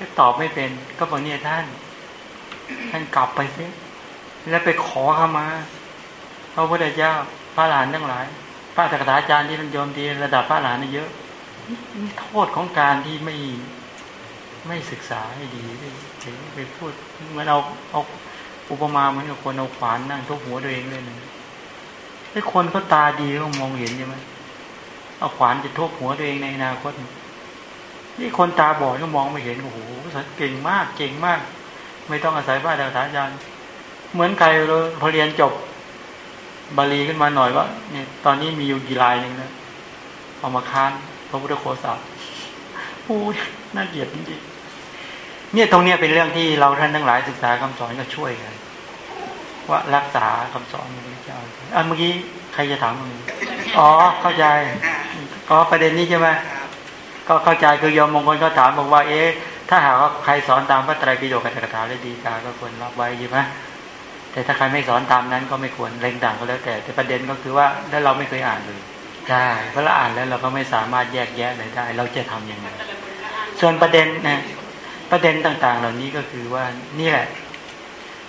ก็ตอบไม่เป็น ก็บอกเนี่ยท่าน ท่านกลับไปซิแล้วไปขอเข้ามาพระพุทธเจ้าพระหลานทั้งหลาย พระตถาจารย์ที่ท่านโยมดีระดับพระหลานนี่เยอะนี่โทษของการที่ไม่ไม่ศึกษาให้ดีถึงไปพูดเหมือนเอาเอาอุปมาเหมือนกับคนเอาขวานนั่งทุบหัวตัวเองเลยนะไอ้คนก็ตาดีเขามองเห็นใช่ไหมเอาขวานจะทุบหัวตัวเองในอนาคต นี่คนตาบอดก็มองไม่เห็นโอ้โหเก่งมากเก่งมาก ไม่ต้องอาศัยบ้านดาวถาจารย์เหมือนใครเราพอเรียนจบบาลีขึ้นมาหน่อยว่าเนี่ยตอนนี้มีอยู่กี่ลายหนึ่งนะเอามาค้านพระพุทธโคสาโอ้ยน่าเกลียดจริงๆเนี่ยตรงเนี้ยเป็นเรื่องที่เราท่านทั้งหลายศึกษาคำสอนก็ช่วยกันว่ารักษาคำสอนของพระเจ้าอะเมื่อกี้ใครจะถามตรงนี้อ๋อเข้าใจอ๋อประเด็นนี้ใช่ไหม ก็เข้าใจคือยอมมงคลก็ถามบอกว่าเอ๊ะถ้าหากว่าใครสอนตามพระไตรปิฎกกัตถกถาและดีกาก็ควรรับไว้ใช่ไหมแต่ถ้าใครไม่สอนตามนั้นก็ไม่ควรเล่งด่างก็แล้วแต่ แต่ประเด็นก็คือว่าแล้วเราไม่เคยอ่านเลยใช่เพราะเราอ่านแล้วเราก็ไม่สามารถแยกแยะอะไรได้ เราจะทํำยังไง ส่วนประเด็นนะประเด็นต่างๆ เหล่านี้ก็คือว่านี่แหละ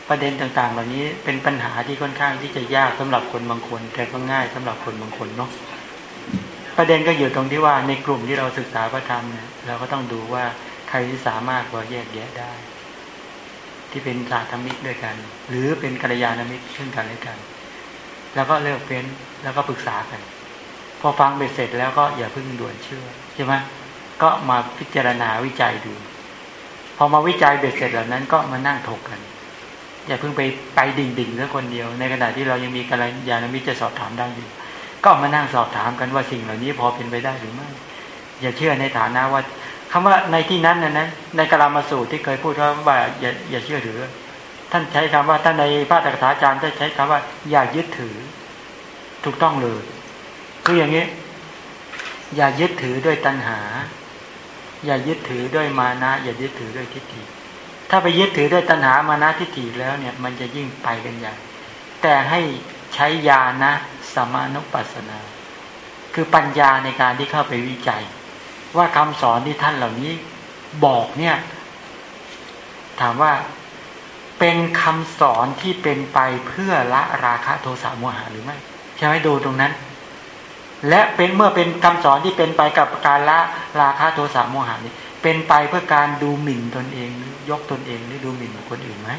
ประเด็นต่างๆ เหล่านี้เป็นปัญหาที่ค่อนข้างที่จะยากสำหรับคนบางคน แต่ก็ง่ายสำหรับคนบางคนเนาะ ประเด็นก็อยู่ตรงที่ว่าในกลุ่มที่เราศึกษาพระธรรมเนี่ยเราก็ต้องดูว่าใครที่สามารถพอแยกแยะได้ ที่เป็นสาธมิกด้วยกัน หรือเป็นกัลยาณมิตรซึ่งกันและกัน แล้วก็เลิกเป็นแล้วก็ปรึกษากัน พอฟังไปเสร็จแล้วก็อย่าเพิ่งด่วนเชื่อใช่ไหมก็มาพิจารณาวิจัยดู พอมาวิจัยเบ็ดเสร็จเหล่านั้นก็มานั่งถกกัน อย่าเพิ่งไปไปดิ่งดิ่งแค่คนเดียว ในขณะที่เรายังมีกัลยาณมิตรจะสอบถามได้อยู่ ก็มานั่งสอบถามกันว่าสิ่งเหล่านี้พอเป็นไปได้หรือไม่ อย่าเชื่อในฐานะว่าคำว่าในที่นั้นนะนะในกลามาสูตรที่เคยพูดว่าอย่าอย่าเชื่อถือ ท่านใช้คำว่าท่านในพระตถาจารย์ท่านใช้คำว่า อย่ายึดถือ ถูกต้องเลยคืออย่างนี้ อย่ายึดถือด้วยตัณหา อย่ายึดถือด้วยมานะ อย่ายึดถือด้วยทิฏฐิถ้าไปยึดถือด้วยตัณหามานะทิฏฐิแล้วเนี่ย มันจะยิ่งไปกันใหญ่แต่ให้ ใช้ญาณสมานุปัสสนา คือปัญญาในการที่เข้าไปวิจัย ว่าคำสอนที่ท่านเหล่านี้บอกเนี่ย ถามว่าเป็นคำสอนที่เป็นไปเพื่อละราคะโทสะโมหะหรือไม่ใช่ไหมดูตรงนั้น และเป็นเมื่อเป็นคำสอนที่เป็นไปกับการละราคะโทสะโมหะนี่เป็นไปเพื่อการดูหมิ่นตนเองยกตนเองหรือดูหมิ่นคนอื่นไหม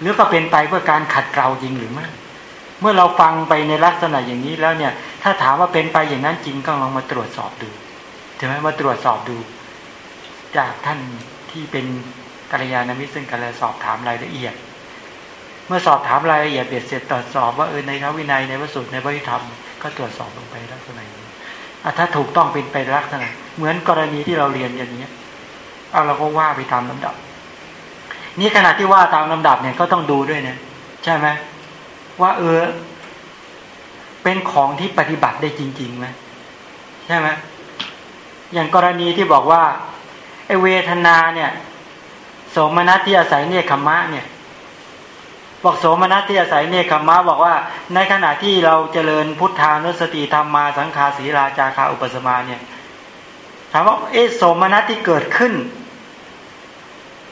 หรือก็เป็นไปเพื่อการขัดเกลาจริงหรือไม่ เมื่อเราฟังไปในลักษณะอย่างนี้แล้วเนี่ย ถ้าถามว่าเป็นไปอย่างนั้นจริงก็ลองมาตรวจสอบดูช่ไหมมาตรวจสอบดู จากท่านที่เป็นกัลยาณมิตรซึ่งกันและสอบถามรายละเอียด เมื่อสอบถามรายละเอียดเบียดเสร็จตรวจสอบว่าเออในพระวินัยในพระสูตรในพระธรรมก็ตรวจสอบลงไปลักษณะนี้ถ้าถูกต้องเป็นไปลักษณะ เหมือนกรณีที่เราเรียนอย่างนี้เอาเราก็ว่าไปตามลำดับ นี่ขณะที่ว่าตามลำดับเนี่ยก็ต้องดูด้วยเนี่ยใช่ไหม ว่าเออ เป็นของที่ปฏิบัติได้จริงๆไหมใช่ไหมอย่างกรณีที่บอกว่าไอเวทนาเนี่ย โสมนัสที่อาศัยเนคขมะเนี่ย บอกโสมนัสที่อาศัยเนคขมะบอกว่า ในขณะที่เราเจริญพุทธานุสติธรรมมาสังขาสีราจาคาอุปสมาเนี่ยถามว่าเอโสมนัสที่เกิดขึ้น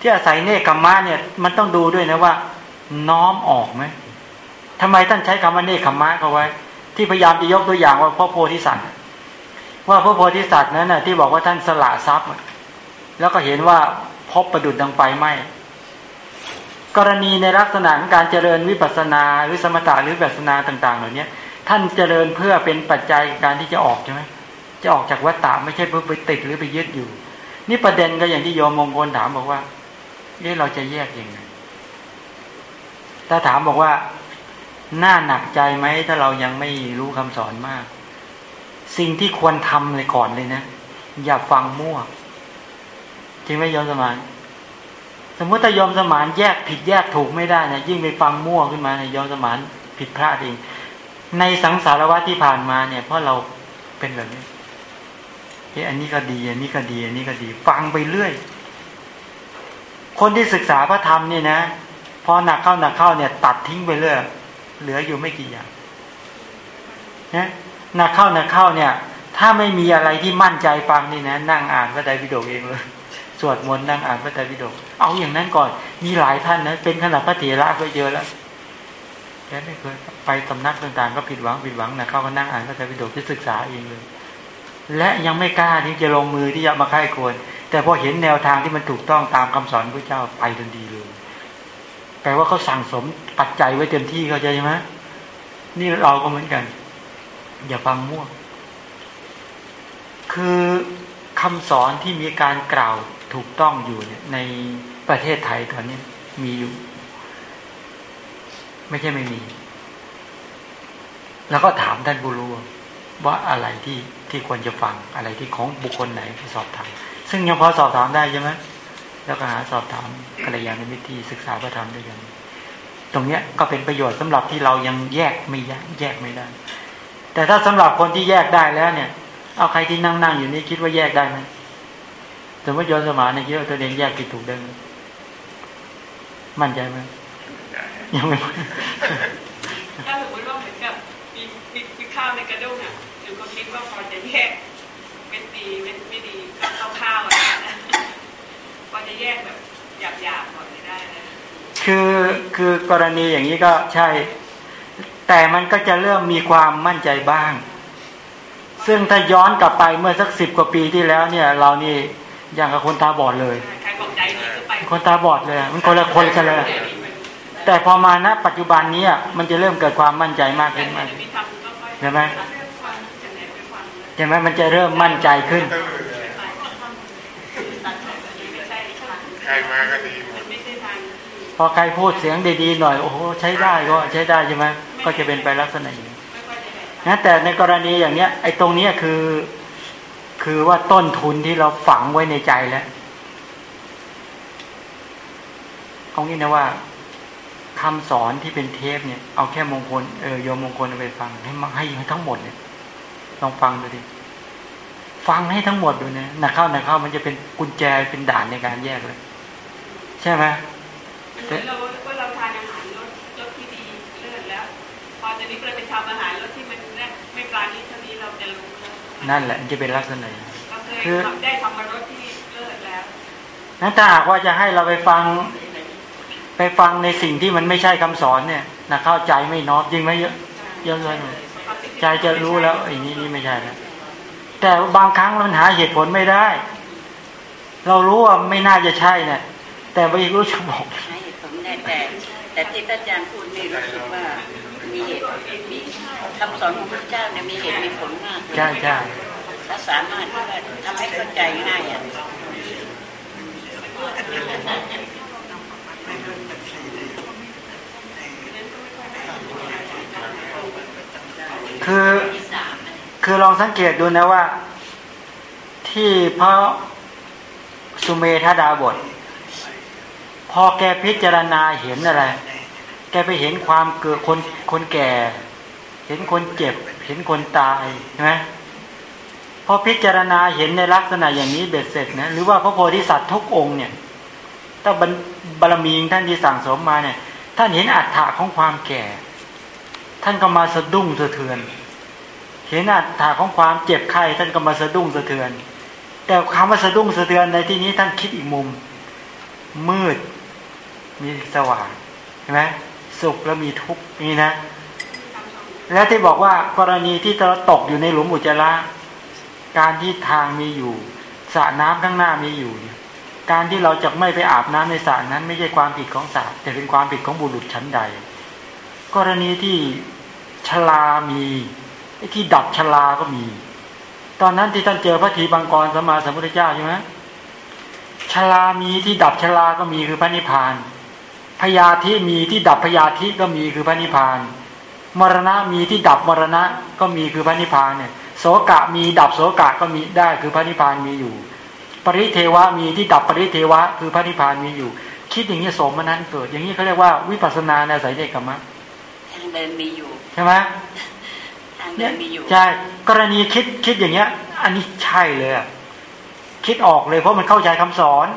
ที่อาศัยเนคขมะเนี่ย มันต้องดูด้วยนะว่า น้อมออกไหม ทำไมท่านใช้คำว่าเนคขมะเขาไว้ ที่พยายามจะยกตัวอย่างว่าพระโพธิสัตว์ ว่าพระโพธิสัตว์นั้นน่ะที่บอกว่าท่านสละทรัพย์ แล้วก็เห็นว่าพบประดุดดังไฟไหมกรณีในลักษณะของการเจริญวิปัสนาหรือสมถะหรือวิปัสนาต่าง ๆ เหล่านี้ท่านเจริญเพื่อเป็นปัจจัยการที่จะออกใช่ไหมจะออกจากวัฏฏะไม่ใช่เพื่อไปติดหรือไปยึดอยู่ นี่ประเด็นก็อย่างที่โยมมงคลถามบอกว่านี่เราจะแยกยังไงถ้าถามบอกว่า น่าหนักใจไหมถ้าเรายังไม่รู้คำสอนมาก สิ่งที่ควรทำเลยก่อนเลยนะ อย่าฟังมั่ว จริงไหมยอมสมาน สมมติถ้ายอมสมานแยกผิดแยกถูกไม่ได้นะยิ่งไปฟังมั่วขึ้นมาเนี่ยยอมสมานผิดพลาดเองในสังสารวัตที่ผ่านมาเนี่ยเพราะเราเป็นแบบนี้เฮ้อันนี้ก็ดี อันนี้ก็ดี อันนี้ก็ดี ฟังไปเรื่อย คนที่ศึกษาพระธรรมเนี่ยนะ พอหนักเข้าหนักเข้าเนี่ย ตัดทิ้งไปเรื่อย เหลืออยู่ไม่กี่อย่างนะนักเข้านักเข้าเนี่ย ถ้าไม่มีอะไรที่มั่นใจฟังนี่นะ นั่งอ่านก็ได้วิดีโอเองเลยสวดมนต์นั่งอ่านพระไตรปิฎกเอาอย่างนั้นก่อน มีหลายท่านนะเป็นขนาดพระเถระก็เยอะแล้วแกไม่เคยไปสำนักต่างๆ ก็ผิดหวังผิดหวังนะเขาก็นั่งอ่านพระไตรปิฎกที่ศึกษาเองเลย และยังไม่กล้าที่จะลงมือที่จะมาค่ายควร แต่พอเห็นแนวทางที่มันถูกต้องตามคำสอนพระเจ้าไปทันทีเลยแปลว่าเขาสั่งสม ปัจจัยไว้เต็มที่เข้าใจไหมนี่เราก็เหมือนกัน อย่าฟังมั่ว คือคำสอนที่มีการกล่าวถูกต้องอยู่เนี่ยในประเทศไทยตอนนี้มีอยู่ ไม่ใช่ไม่มี แล้วก็ถามท่านผู้รู้ว่าอะไรที่ที่ควรจะฟังอะไรที่ของบุคคลไหนที่สอบถามซึ่งยังพอสอบถามได้ใช่ไหมแล้วก็หาสอบถามกัลยาณมิตรที่ศึกษาพระธรรมด้วยกัน ตรงเนี้ยก็เป็นประโยชน์สำหรับที่เรายังแยกไม่แยกแยกไม่ได้ แต่ถ้าสำหรับคนที่แยกได้แล้วเนี่ย เอาใครที่นั่งนั่งอยู่นี่คิดว่าแยกได้ไหมสมมติโยนสมานในคิดว่าตัวเองแยกผิดถูกได้ไหมมั่นใจไหมยังไม่ถ้าสมมติว่าเหมือนกับมีมีมีข้าวในกระด้งอะหนูก็คิดว่าพอจะแยกเม็ดดีเม็ดไม่ดีก็ข้าวอะไรนะพอจะแยกแบบหยาบๆก่อนไม่ได้นะ คือคือกรณีอย่างนี้ก็ใช่ แต่มันก็จะเริ่มมีความมั่นใจบ้าง ซึ่งถ้าย้อนกลับไปเมื่อสักสิบกว่าปีที่แล้วเนี่ย เรานี่อย่างกับคนตาบอดเลย คนตาบอดเลย มันคนละคนกันเลย แต่พอมาณปัจจุบันนี้มันจะเริ่มเกิดความมั่นใจมากขึ้นมากใช่ไหมฟังจะไหนไปฟังนะใช่ไหมมันจะเริ่มมั่นใจขึ้นใครมาก็ อใครพูดเสียงดีๆหน่อย โอ้โหใช้ได้ก็ใช้ได้ใช่ไหมก็จะเป็นไปลักษณะอย่างนี้นะแต่ในกรณีอย่างเนี้ย ไอ้ตรงเนี้ยคือ คือว่าต้นทุนที่เราฝังไว้ในใจแล้วเอางี้นะว่าคำสอนที่เป็นเทปเนี่ย เอาแค่มงคลเออโยมมงคลไปฟังให้ให้ทั้งหมดเนี่ยลองฟังดูดิฟังให้ทั้งหมดดูนะหนักเข้าหนักเข้ามันจะเป็นกุญแจเป็นด่านในการแยกเลย ใช่ไหม เหมือนเราว่าเราทานอาหารรสรสที่ดีเลิศแล้ว พอจะนี้เราไปทำอาหารรสที่มันไม่ปราณีเท่านี้เราจะรู้แล้วนั่นแหละมันจะเป็นลักษณะอย่างนี้เราเคยทำได้ทำมารสที่เลิศแล้วนั้นถ้าหากว่าจะให้เราไปฟัง ไปฟังในสิ่งที่มันไม่ใช่คำสอนเนี่ยนะเข้าใจไม่น้อมจริงไหมเยอะเยอะเลยใจจะรู้แล้วไอ้นี่นี่ไม่ใช่แล้วแต่บางครั้งมันหาเหตุผลไม่ได้ เรารู้ว่าไม่น่าจะใช่เนี่ยแต่ไม่รู้จะบอก แต่แต่ที่พระอาจารย์พูดนี่รู้สึกว่ามีเหตุมีคำสอนของพระเจ้าเนี่ยมีเหตุมีผลมากใช่ใช่ถ้าสามารถที่ว่าทำให้เข้าใจง่ายอะคือคือลองสังเกตดูนะว่า ที่พระสุเมธาดาบท พอแกพิจารณาเห็นอะไร แกไปเห็นความเกิดคนคนแก่ เห็นคนเจ็บ เห็นคนตายใช่ไหมพอพิจารณาเห็นในลักษณะอย่างนี้เบ็ดเสร็จนะหรือว่าพระโพธิสัตว์ทุกองค์เนี่ยถ้าบารบารมีของท่านที่สั่งสมมาเนี่ย ท่านเห็นอัตถะของความแก่ ท่านก็มาสะดุ้งสะเทือน เห็นอัตถะของความเจ็บไข้ท่านก็มาสะดุ้งสะเทือน แต่คำว่าสะดุ้งสะเทือนในที่นี้ท่านคิดอีกมุม มืด มีสว่างเห็นไหมสุขแล้วมีทุกข์นี่นะ แล้วที่บอกว่ากรณีที่เราตกอยู่ในหลุมอุจจาระการที่ทางมีอยู่สระน้ำข้างหน้ามีอยู่เนี่ยการที่เราจะไม่ไปอาบน้ำในสระนั้น ไม่ใช่ความผิดของสระแต่เป็นความผิดของบุรุษชั้นใด กรณีที่ชลามีไอ้ที่ดับชลาก็มี ตอนนั้นที่ท่านเจอพระทีบังกรสมมาสัมพุทธเจ้าใช่ไหมชลามีที่ดับชลาก็มีคือพระนิพพาน พยาธิมีที่ดับพยาธิก็มีคือพระนิพพาน มรณะมีที่ดับมรณะก็มีคือพระนิพพานเนี่ยโสกะมีดับโสกะก็มีได้คือพระนิพพานมีอยู่ ปริเทวะมีที่ดับปริเทวะ คือพระนิพพานมีอยู่ คิดอย่างนี้สมนั้นเกิด อย่างนี้เขาเรียกว่าวิปัสสนาในสายเด็กกรรมะทางเดินมีอยู่ใช่ไหมทางเดินมีอยู่ใช่กรณีคิดคิดอย่างเงี้ย อันนี้ใช่เลยอะคิดออกเลยเพราะมันเข้าใจคำสอน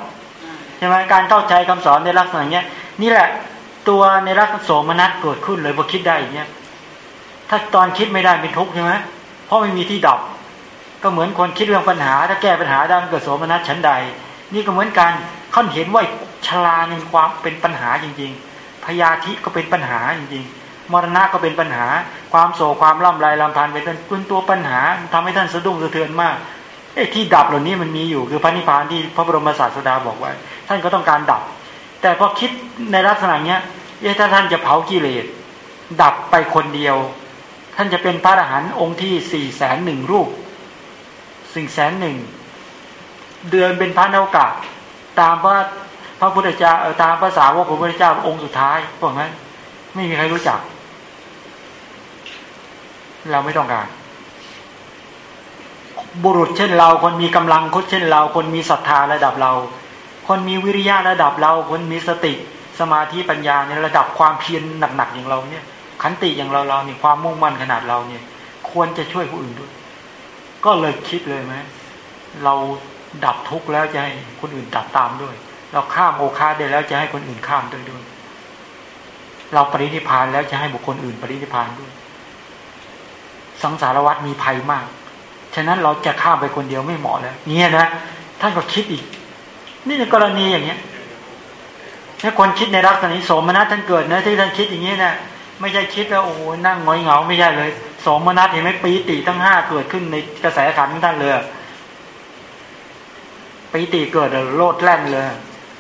อ่าใช่ไหมการเข้าใจคำสอนในลักษณะเนี้ย นี่แหละ ตัวในลักโสมนัสเกิดขึ้นเลยพอคิดได้อย่างเงี้ยถ้าตอนคิดไม่ได้เป็นทุกข์ใช่ไหมเพราะไม่มีที่ดับ ก็เหมือนคนคิดเรื่องปัญหา ถ้าแก้ปัญหาได้มันเกิดโสมนัสชั้นใด นี่ก็เหมือนกันเขาเห็นว่าชราในความเป็นปัญหาจริง ๆ พยาธิก็เป็นปัญหาจริง ๆ มรณะก็เป็นปัญหา ความโศกความล่ำไรลำพันธ์เป็นเป็นตัวปัญหาทำให้ท่านสะดุ้งสะเทือนมากไอ้ที่ดับเหล่านี้มันมีอยู่คือพระนิพพานที่พระบรมศาสดาบอกไว้ ท่านก็ต้องการดับ แต่พอคิดในลักษณะเนี้ยเอ๊ะถ้าท่านจะเผากิเลส ดับไปคนเดียว ท่านจะเป็นพระอรหันต์องค์ที่สี่แสนหนึ่งรูปสิ่งแสนหนึ่งเดือนเป็นพระนวกะตามว่าพระพุทธเจ้าตามภาษาวกของพระพุทธเจ้าองค์สุดท้ายพวกนั้น ไม่มีใครรู้จัก เราไม่ต้องการ บุรุษเช่นเราคนมีกำลังคนเช่นเรา คนมีศรัทธาระดับเรา คนมีวิริยะระดับเรา คนมีสติสมาธิปัญญาในระดับความเพียรหนักๆอย่างเราเนี่ยขันติอย่างเราเราเนี่ยความมุ่งมั่นขนาดเราเนี่ย ควรจะช่วยผู้อื่นด้วย ก็เลยคิดเลยไหมเราดับทุกข์แล้วจะให้คนอื่นดับตามด้วย เราข้ามโอคาได้แล้วจะให้คนอื่นข้ามด้วยด้วย เราปรินิพานแล้วจะให้บุคคลอื่นปรินิพานด้วย สังสารวัตรมีภัยมาก ฉะนั้นเราจะข้ามไปคนเดียวไม่เหมาะแล้วเนี่ยนะท่านก็คิดอีก นี่ในกรณีอย่างเงี้ยถ้าคนคิดในรักษณะนี้สมนัตท่านเกิดนะที่ท่านคิดอย่างนี้นะไม่ใช่คิดแล้วโอ้โหนั่งงอยเหงาไม่ใช่เลยสมนัตเห็นไหมปีติทั้งห้าเกิดขึ้นในกระแสขันของท่านเลยปีติเกิดโลดแล่นเลย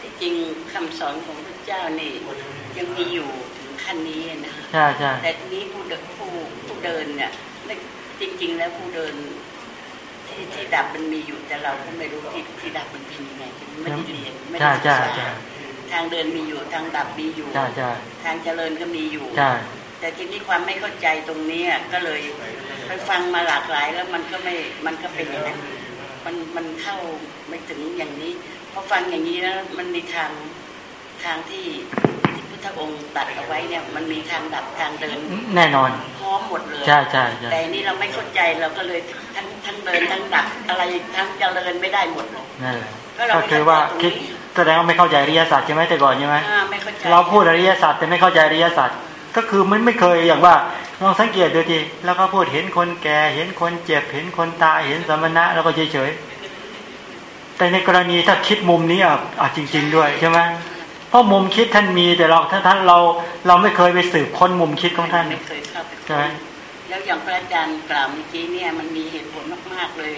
ที่จริงคำสอนของพระเจ้านี่ยังมีอยู่ถึงขั้นนี้นะใช่ใช่แต่ทีนี้ผู้เดินผู้ผู้เดินเนี่ยจริง ๆ แล้วผู้เดิน ที่ที่ดับมันมีอยู่แต่เราก็ไม่รู้ที่ที่ดับมันเป็นยังไงไม่ได้เรียนไม่ใช่ได้ศึกใช่ษาใช่ทางเดินมีอยู่ทางดับมีอยู่ใช่ใช่ทางเจริญก็มีอยู่ใช่แต่ทีนี้ความไม่เข้าใจตรงนี้อะก็เลยไปฟังมาหลากหลายแล้วมันก็ไม่มันก็เป็นอย่างนั้นมันมันเข้าไม่ถึงอย่างนี้พอฟังอย่างนี้แล้วมันมีทางทางที่ที่ พุทธองค์ตัดเอาไว้เนี่ยมันมีทางดับทางเดิน แน่นอนพร้อมหมดเลยใช่ใช่ใช่แต่นี่เราไม่เข้าใจเราก็เลยทั้งทั้งเดินทั้งดับอะไรทั้งเจริญไม่ได้หมดเลยนั่นแหละก็เราก็ไม่คือว่าเข้าใจตรงนี้คิดแสดงว่าไม่เข้าใจอริยสัจใช่ไหมแต่ก่อนใช่ไหมอ่าไม่เข้าใจเราพูดอริยสัจแต่ไม่เข้าใจอริยสัจก็คือมันไม่เคยอย่างว่าลองสังเกตดูทีแล้วก็พูดเห็นคนแก่เห็นคนเจ็บเห็นคนตายเห็นสมณะแล้วก็เฉยๆแต่ในกรณีถ้าคิดมุมนี้อะอะจริง ๆ ด้วยใช่ไหม เพราะมุมคิดท่านมีแต่เราถ้าท่านเราเราไม่เคยไปสืบค้นมุมคิดของท่านไม่เคยเข้าไปใช่ไหมแล้วอย่างพระอาจารย์กล่าวเมื่อกี้เนี่ยมันมีเหตุผลมากๆเลย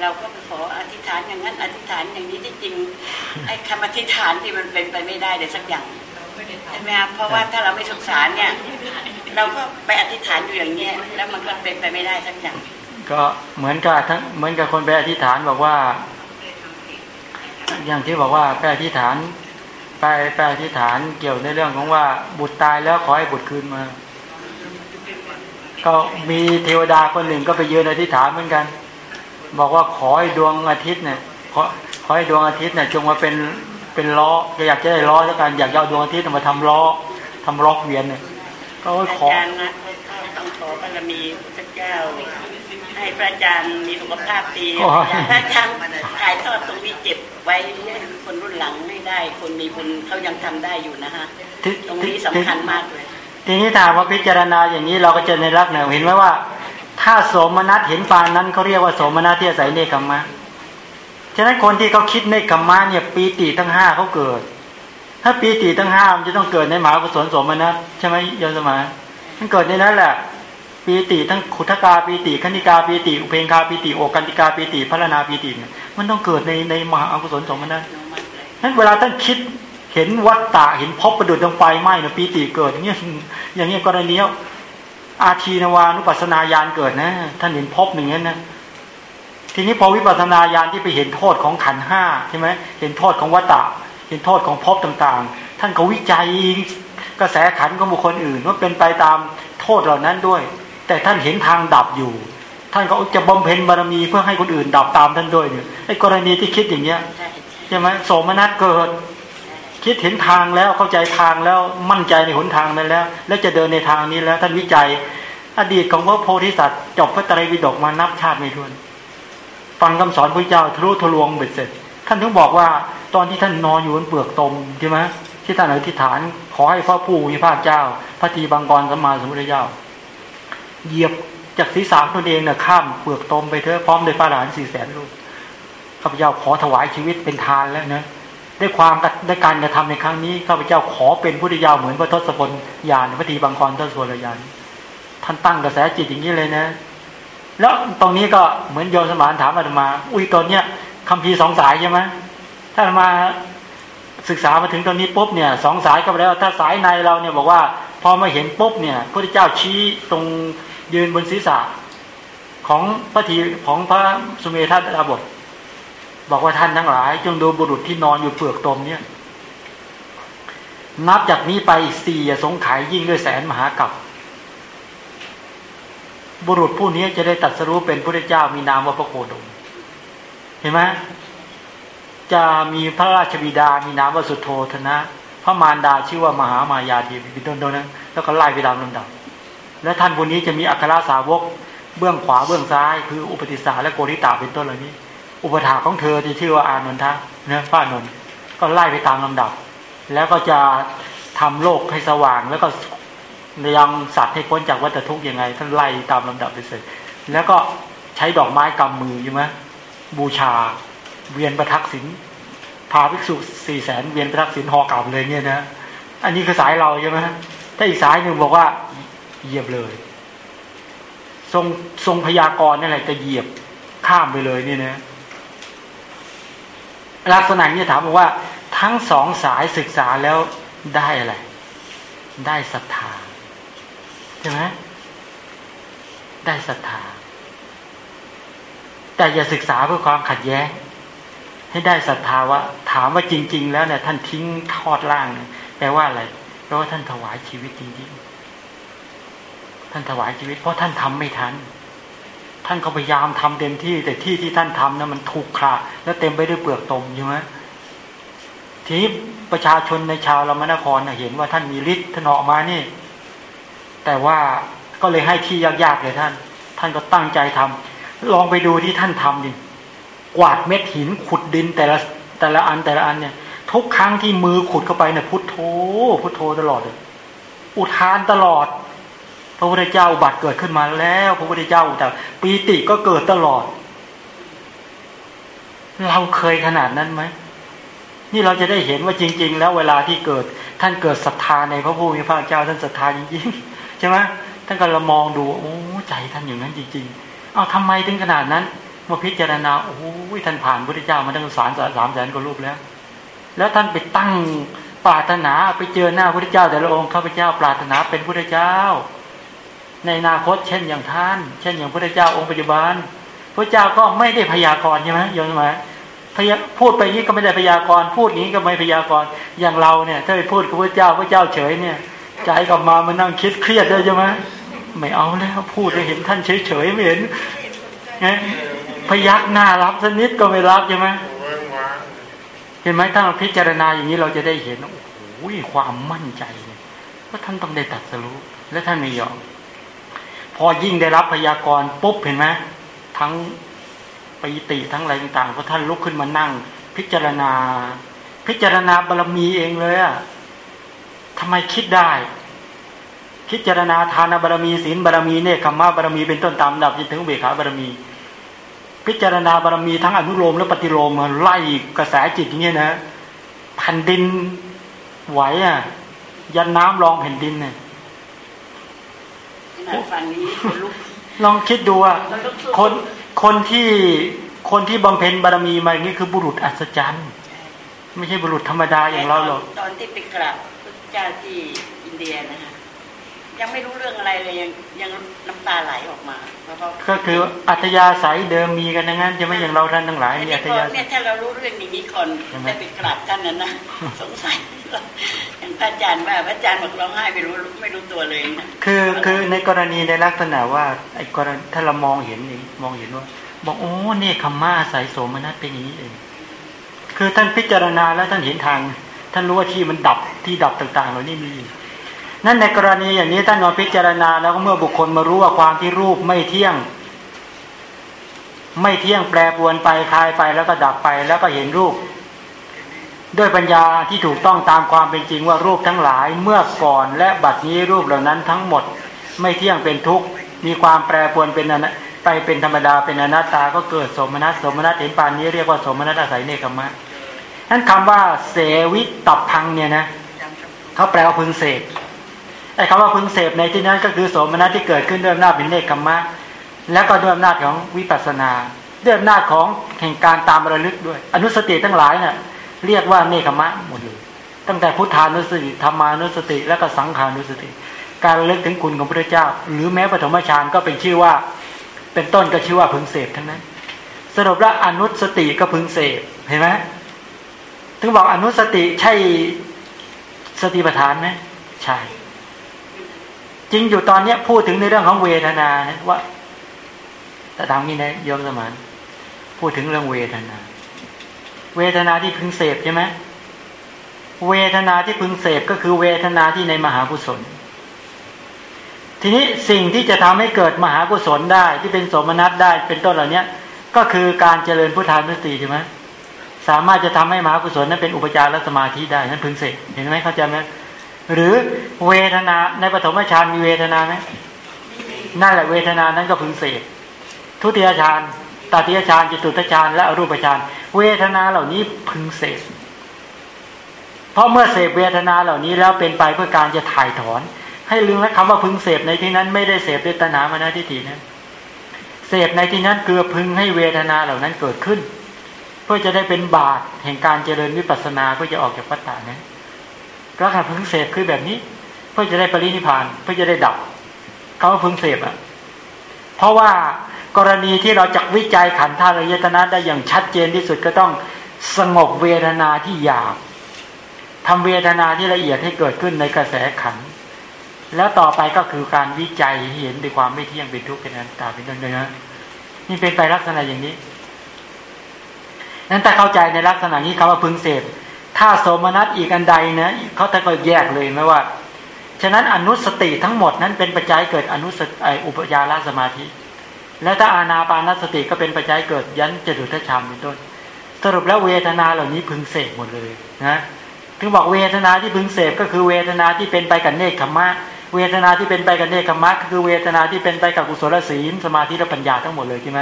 เราก็ไปขออธิษฐานอย่างนั้นอธิษฐานอย่างนี้ที่จริงไอ้คำอธิษฐานที่มันเป็นไปไม่ได้เลยสักอย่างใช่ไหมครับเพราะว่าถ้าเราไม่ศึกษาเนี่ยเราก็ไปอธิษฐานอยู่อย่างเงี้ยแล้วมันก็เป็นไปไม่ได้สักอย่าง ก็เหมือนกับทั้งเหมือนกับคนไปอธิษฐานบอกว่า อย่างที่บอกว่าไปอธิษฐาน ไปไปอธิษฐานเกี่ยวในเรื่องของว่าบุตรตายแล้วขอให้บุตรคืนมา ก็มีเทวดาคนหนึ่งก็ไปยืนอธิษฐานเหมือนกัน บอกว่าขอให้ดวงอาทิตย์เนี่ยขอขอให้ดวงอาทิตย์เนี่ยจงมาเป็นเป็นล้ออยากจะได้ล้อแล้วกันอยากเอาดวงอาทิตย์มาทำล้อทำล้อเวียนเนี่ยก็ขอจารนะต้องขอบารมีพระเจ้า ให้พระอาจารย์มีสุขภาพดีพระอาจารย์ถ่ายทอดตรงนี้เจ็บไว้ให้คนรุ่นหลังไม่ได้ คนมีบุญเขายังทำได้อยู่นะฮะที่ตรงที่นี้สำคัญมากเลย ทีนี้ถามว่าพิจารณาอย่างนี้เราก็จะในรักเนี่ยเห็นไหมว่า ถ้าโสมนัสเห็นปานนั้นเขาเรียกว่าโสมนัสที่อาศัยเนคขมมะฉะนั้นคนที่เขาคิดเนคขมมะเนี่ยปีติทั้งห้าเขาเกิด ถ้าปีติทั้งห้ามันจะต้องเกิดในมหากุศลโสมนัสใช่ไหมโยมสมานมันเกิดในนั้นแหละ ปีติทั้งขุทกาปีติคณิกาปีติ อุเพงคาปีติโอกันติกาปีติพระนาปีติมันต้องเกิดในในมหากุศลสนัสน้องมัดเลยนั้นเวลาท่านคิดเห็นวัฏฏะเห็นพบประดุจดังไฟไหม้นะปีติเกิดอย่างเงี้ยอย่างเงี้ยกรณีอาทีนวานุปัสนาญาณเกิดนะ ท่านเห็นพบอย่างเงี้ยนะทีนี้พอวิปัสนาญาณที่ไปเห็นโทษของขันห้าใช่ไหมเห็นโทษของวัฏฏะเห็นโทษของภพต่างๆ ท่านก็วิจัยกระแสขันของบุคคลอื่นว่าเป็นไปตามโทษเหล่านั้นด้วย แต่ท่านเห็นทางดับอยู่ ท่านก็จะบำเพ็ญบารมีเพื่อให้คนอื่นดับตามท่านด้วยเนี่ยไอ้กรณีที่คิดอย่างเงี้ยใช่ไหมโสมนัสเกิด คิดเห็นทางแล้วเข้าใจทางแล้วมั่นใจในหนทางนั้นแล้ว แล้วจะเดินในทางนี้แล้ว ท่านวิจัย อดีตของพระโพธิสัตว์จบพระไตรปิฎกมานับชาติไม่ถ้วน ฟังคำสอนพระเจ้าทะลุทะลวงเบ็ดเสร็จ ท่านถึงบอกว่าตอนที่ท่านนอนอยู่บนเปลือกตมใช่ไหมที่ท่านอธิษฐาน ขอให้พระผู้มีพระเจ้า พระทีบังกรสัมมาสัมพุทธเจ้า เหยียบจากศีรษะตนเองเนี่ยข้ามเปลือกตมไปเถอะพร้อมด้วยพระหลานสี่แสนลูกข้าพเจ้าขอถวายชีวิตเป็นทานแล้วนะด้วยความได้การกระทำในครั้งนี้ข้าพเจ้าขอเป็นพุทธยาวเหมือนพระทศพลยานพระทีบางกรทศพลยานท่านตั้งกระแสจิตอย่างนี้เลยนะ แล้วตรงนี้ก็เหมือนโยมสมานถามอาตมา อุ้ยตอนเนี้ยคำพีสองสายใช่ไหมถ้ามาศึกษามาถึงตรงนี้ปุ๊บเนี่ยสองสายก็แล้ว ถ้าสายในเราเนี่ยบอกว่า พอมาเห็นปุ๊บเนี่ยพระเจ้าชี้ตรงยืนบนศีรษะของพระทีของพระสุเมธาดาบทบอกว่าท่านทั้งหลาย จงดูบุรุษที่นอนอยู่เปลือกตมเนี่ย นับจากนี้ไปสี่สงไขยยิ่งด้วยแสนมหากรัปบุรุษผู้นี้จะได้ตัดสรู้เป็นพระเจ้ามีนามว่าพระโคดม เห็นไหมจะมีพระราชบิดามีนามว่าสุโธธนะ ระมารดาชื่อว่ามหามายาทีเป็นต้นๆนั้นแล้วก็ไล่ไปตามลำดับ และท่านคนนี้จะมีอัครสาวกเบื้องขวาเบื้องซ้าย คืออุปติสาและโกริตาเป็นต้นเหล่านี้ อุปถาของเธอที่ชื่อว่าอานนทะเนื้อฟ้านนท์ก็ไล่ไปตามลำดับ แล้วก็จะทำโลกให้สว่าง แล้วก็ยังสัตว์ให้พ้นจากวัฏทุกข์ยังไง ท่านไล่ตามลำดับไปเสร็จแล้วก็ใช้ดอกไม้กำมือใช่ไหมบูชาเวียนประทักษิณ พาภิกษุสี่แสนเวียนประทักษิณหอกลับเลยเนี่ยนะ อันนี้คือสายเราใช่ไหมถ้าอีกสายหนึ่งบอกว่าเหยียบเลย ทรงทรงพยากรณ์นั่นแหละจะเหยียบข้ามไปเลยเนี่ยนะ ลักษณะนี้ถามบอกว่าทั้งสองสายศึกษาแล้วได้อะไร ได้ศรัทธาใช่ไหมได้ศรัทธา แต่อย่าศึกษาเพื่อความขัดแย้ง ให้ได้ศรัทธาว่าถามว่าจริง ๆ แล้วเนี่ยท่านทิ้งทอดล่างแปลว่าอะไรเพราะว่าท่านถวายชีวิตจริงๆท่านถวายชีวิต เพราะท่านทำไม่ทันท่านก็พยายามทำเต็มที่ แต่ที่ที่ท่านทำนะั้นมันถูกขระแล้วเต็มไปด้วยเปลือกตมใช่ไหมทีนี้ประชาชนในชาวลมนครเห็นว่าท่านมีฤทธิ์ท่านออกมานี่ แต่ว่าก็เลยให้ที่ยากๆเลยท่าน ท่านก็ตั้งใจทำลองไปดูที่ท่านทำดิ กวาดเม็ดหินขุดดินแต่ละแต่ละอันแต่ละอันเนี่ย ทุกครั้งที่มือขุดเข้าไปเนี่ยพุทโธพุทโธตลอดเลยอุทานตลอด พระพุทธเจ้าบัตรเกิดขึ้นมาแล้ว พระพุทธเจ้าแต่ปีติก็เกิดตลอด เราเคยขนาดนั้นไหมนี่เราจะได้เห็นว่าจริง ๆ แล้วเวลาที่เกิด ท่านเกิดศรัทธาในพระผู้มีพระเจ้าท่านศรัทธาจริงๆใช่ไหมท่านก็ละมองดูโอ้ใจท่านอย่างนั้นจริง ๆ เอาทำไมถึงขนาดนั้น มาพิจารณาโอ้ยท่านผ่านพระเจ้ามาตั้งสามสามแสนกว่ารูปแล้ว แล้วท่านไปตั้งปรารถนาไปเจอหน้าพระเจ้า แต่ละองค์ข้าพเจ้าปรารถนาเป็นพระเจ้า ในอนาคตเช่นอย่างท่าน เช่นอย่างพระเจ้าองค์ปัจจุบันพระเจ้าก็ไม่ได้พยากรณ์ใช่ไหมยอมไหมพยาพูดไปนี้ก็ไม่ได้พยากรณ์พูดนี้ก็ไม่พยากรณ์อย่างเราเนี่ยถ้าไปพูดกับพระเจ้าพระเจ้าเฉยเนี่ยใจกลับมามันนั่งคิดเครียดเลยใช่ไหมไม่เอาแล้วพูดจะเห็นท่านเฉยเฉยไม่เห็นไง พยักหน้ารับสนิดก็ไม่รับใช่ไหมเห็นไหมถ้าเราพิจารณาอย่างนี้เราจะได้เห็นโอ้โหความมั่นใจเนี่ยว่าท่านต้องได้ตัดสรู้และท่านไม่ยอม พอยิ่งได้รับพยากรณ์ปุ๊บเห็นไหมทั้งปีติทั้งอะไรต่างๆเพราะท่านลุกขึ้นมานั่ง พิจารณา พิจารณาบารมีเองเลยอะทำไมคิดได้ พิจารณาทานบารมีศีลบารมีเนี่ยคำว่าบารมีเป็นต้นตามดับจนถึงเบขาบารมี พิจารณาบารมีทั้งอนุโลมและปฏิโลมมาไล่กระแสจิตอย่างเงี้ยนะแผ่นดินไหวอะ ยันน้ำรองแผ่นดินเนี่ยลองคิดดูอะคนคนที่คนที่บำเพ็ญบารมีมาอย่างนี้คือบุรุษอัศจรรย์ ไม่ใช่บุรุษธรรมดาอย่างเราหรอกตอนที่ไปกราบพระเจ้าที่อินเดียนะคะ ยังไม่รู้เรื่องอะไรเลยยังยังน้ำตาไหลออกมาก็คืออัธยาศัยเดิมมีกันอย่างนั้นจะไม่อย่างเราท่านทั้งหลายมีอัธยาศัยเนี่ยถ้าเรารู้เรื่องนี้ก่อนได้ไปกราบท่านนั้นนะสงสัยอย่างพระอาจารย์ว่าพระอาจารย์บอกร้องไห้ไม่รู้ไม่รู้ตัวเลยนะคือคือในกรณีในลักษณะว่าไอ้กรณีถ้าเรามองเห็นนี่มองเห็นว่าบอกโอ้เนี่ยคำมาอาศัยโสมนัสเป็นอย่างนี้เองคือท่านพิจารณาแล้วท่านเห็นทาง ท่านรู้ว่าที่มันดับที่ดับต่าง ๆ เหล่านี้มี นั่นในกรณีอย่างนี้ท่านมาพิจารณาแล้วเมื่อบุคคลมารู้ว่าความที่รูปไม่เที่ยง ไม่เที่ยงแปรปวนไปคลายไปแล้วก็ดับไปแล้วก็เห็นรูป ด้วยปัญญาที่ถูกต้องตามความเป็นจริงว่ารูปทั้งหลายเมื่อก่อนและบัดนี้รูปเหล่านั้นทั้งหมด ไม่เที่ยงเป็นทุกข์มีความแปรปวนเป็นแปไปเป็นธรรมดาเป็นอนัตตาก็เกิดสมนัตสมนัตเห็นปานนี้เรียกว่าสมนัตอาศัยเนคขมะนั้นคำว่าเสวิตับพังเนี่ยนะเขาแปลว่าพึงเสพ ไอ้คำว่าพึงเสพในที่นั้นก็คือสมนัตที่เกิดขึ้นด้วยอำนาจเป็นเนคขมะ แล้วก็ด้วยอำนาจของวิปัสสนาด้วยอำนาจของแห่งการตามระลึกด้วย อนุสติทั้งหลายเนี่ยเรียกว่าเนคขมะหมดเลยตั้งแต่พุทธานุสติธรรมานุสติ และก็สังขานุสติ การระลึกถึงคุณของพระเจ้า หรือแม้ปฐมฌานก็เป็นชื่อว่า เป็นต้นก็ชื่อว่าพึงเสพทั้งนั้น สรุปแล้วอนุสติก็พึงเสพเห็นไหมถึงบอกอนุสติใช่สติปัฏฐานไหมใช่ จริงอยู่ตอนเนี้ยพูดถึงในเรื่องของเวทนานะว่าแต่ทำนี้นะโยมสมานพูดถึงเรื่องเวทนา เวทนาที่พึงเสพใช่ไหมเวทนาที่พึงเสพก็คือเวทนาที่ในมหากุศล ทีนี้สิ่งที่จะทำให้เกิดมหากุศลได้ ที่เป็นสมนัตได้เป็นต้นเหล่านี้ก็คือการเจริญพุทธานุสติใช่ไหมสามารถจะทำให้มหากุศลนั้นเป็นอุปจารสมาธิได้นั้นพึงเสพเห็นไหมเข้าใจไหม หรือเวทนาในปฐมฌานมีเวทนาไหมนั่นแหละเวทนานั้นก็พึงเสพทุติยฌานตติยฌานจตุตฌานและอรูปฌานเวทนาเหล่านี้พึงเสพเพราะเมื่อเสพเวทนาเหล่านี้แล้วเป็นไปเพื่อการจะถ่ายถอน ให้ลืมและคำว่าพึงเสพในที่นั้นไม่ได้เสพด้วยตนามานะทิฏฐินะเสพในที่นั้นคือพึงให้เวทนาเหล่านั้นเกิดขึ้น เพื่อจะได้เป็นบาตแห่งการเจริญวิปัสสนาเพื่อจะออกจากวัฏฏะนั้น ก็กาพึงเสพคือแบบนี้ เพื่อจะได้ปรินิพานเพื่อจะได้ดับเขาพึงเสพอะ เพราะว่ากรณีที่เราจักวิจัยขันธ์ธาตุยตนะได้อย่างชัดเจนที่สุดก็ต้องสงบเวทนาที่หยาบทำเวทนาที่ละเอียดให้เกิดขึ้นในกระแสขันธ์แล้วต่อไปก็คือการวิจัยเห็นด้วยความไม่เที่ยงเป็นทุกข์เป็นอนัตตาเป็นต้นเลยนะนี่เป็นไปลักษณะอย่างนี้ นั้นถ้าเข้าใจในลักษณะนี้คำว่าพึงเสพ ถ้าโสมนัสอีกอันใดนะเขาแต่ก็แยกเลยไหมว่า ฉะนั้นอนุสติทั้งหมดนั้นเป็นปัจจัยเกิดอนุสติอุปยาลสมาธิ และถ้าอานาปานสติก็เป็นปัจจัยเกิดยันจตุทชามเป็นต้น สรุปแล้วเวทนาเหล่านี้พึงเสพหมดเลยนะถึงบอกเวทนาที่พึงเสพก็คือเวทนาที่เป็นไปกับเนคขมะเวทนาที่เป็นไปกับเนคขมะคือเวทนาที่เป็นไปกับกุศลศีลสมาธิและปัญญาทั้งหมดเลยใช่ไหม